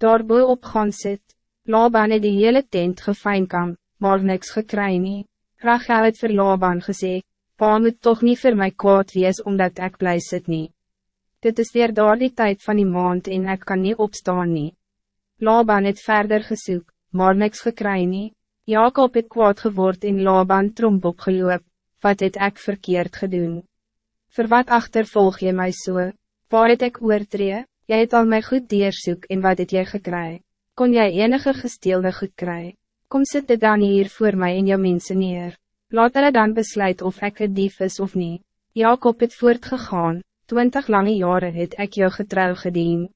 daar boe op gaan sit. Laban het die hele tent gefijnkam, maar niks gekry nie. Rachel het vir Laban gesê, pa moet toch niet voor mij kwaad wees omdat ik blij zit niet. Dit is weer daar die tijd van die maand en ik kan niet opstaan nie. Laban het verder gesoek, maar niks gekry nie. Jacob het kwaad geword en Laban tromp opgeloop, wat het ek verkeerd gedoen? Voor wat achtervolg je mij zo? So? Waar het ek oortree? Jy het al my goed deersoek en wat het jy gekry? Kon jy enige gesteelde goed kry? Kom sit dit dan hier voor mij en jou mensen neer. Laat hulle dan besluit of ek een dief is of niet. Jacob het voortgegaan, twintig lange jaren het ek jou getrouw gedien.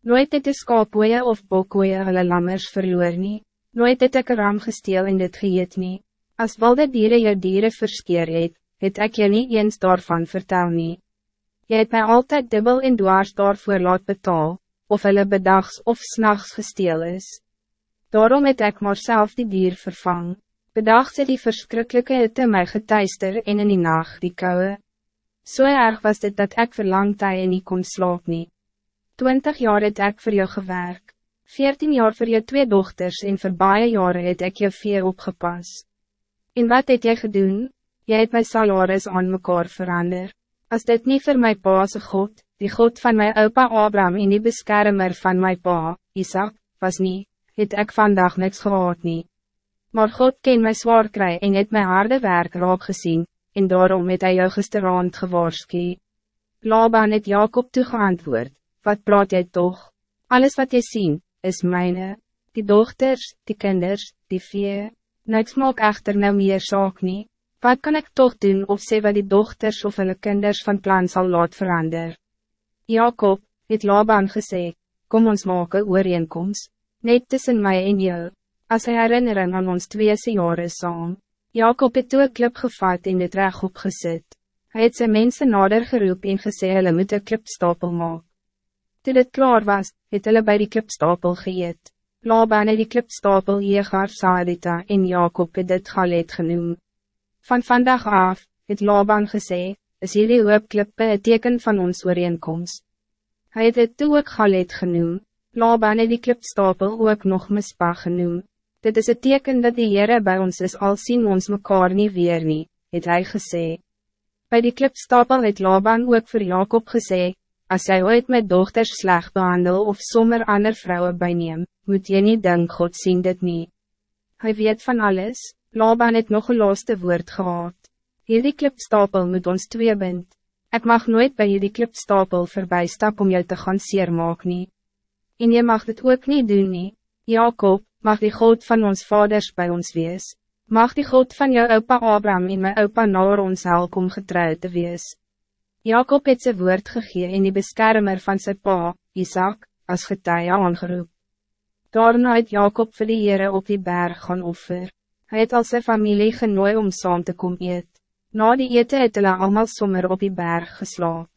Nooit het die skaapoeie of bokoeie hulle lammers verloor nie. Nooit het ek ram gesteel en dit geëet nie. As wilde dieren jou dieren verskeer het, het ek jou niet eens daarvan vertel nie. Jy het my altyd dubbel en dwars daarvoor laat betaal, of hulle bedags of s'nachts gesteel is. Daarom het ek maar self die dier vervang. Bedag sy die verschrikkelijke hitte my getuister en in die nacht die koue. So erg was dit dat ek verlang tye nie kon slaap nie. Twintig jaar het ek voor jou gewerk. Veertien jaar voor jou twee dochters en voor baie jare het ek jou vee opgepas. En wat het jy gedoen? Jy het my salaris aan mekaar verander. Als dit niet voor mijn paase God, die God van mijn opa Abraham en die beschermer van mijn pa, Isaac, was niet het ek vandaag niks gehad nie. Maar God ken my zwaar kry en het my harde werk raak gezien, en daarom het hy jou gisterand gewaarski. Laban het Jacob toegeantwoord, wat praat jy toch? Alles wat jy zien, is mijne, die dochters, die kinders, die vee, niks maak echter nou meer saak nie. Wat kan ik toch doen of sê wat die dochters of hulle kinders van plan zal laat verander? Jacob, het Laban gesê, kom ons maak een ooreenkomst net tussen mij en jou, als hij herinnering aan ons tweese jare saam. Jacob het toe klip gevat en dit reg opgesit. Hij het sy mense nader geroep en gesê hulle moet een klipstapel maak. Toe dit klaar was, het hulle by die klipstapel geëet. Laban het die klipstapel Jegar Sarita en Jacob het dit Galet genoem. Van vandaag af, het Laban gesê, is hierdie hoopklippe een teken van ons ooreenkomst. Hij het het toe ook Galet genoem, Laban het die klipstapel ook nog mispa genoem. Dit is het teken dat die Heere bij ons is al zien ons mekaar niet weer nie, het hy gesê. Bij die klipstapel het Laban ook voor Jacob gesê, als jy ooit met dochters sleg behandel of sommer ander vrouwen bijneem, moet je niet denk God zien dit niet. Hij weet van alles, Laban het nog een laaste woord gehad. Hierdie klipstapel moet ons twee bind. Ik mag nooit bij jullie klipstapel voorbij stap om jou te gaan seermaak nie en je mag dit ook niet doen nie. Jacob, mag die God van ons vaders bij ons wees. Mag die God van jou opa Abraham en my opa naar ons help om getrouw te wees. Jacob het sy woord gegee en die beschermer van zijn pa, Isaac, als getuie aangeroep. Daarna het Jacob vir die Heere op die berg gaan offer. Hij het al sy familie genooi om saam te kom eet. Na die ete het hulle allemaal sommer op die berg geslaap.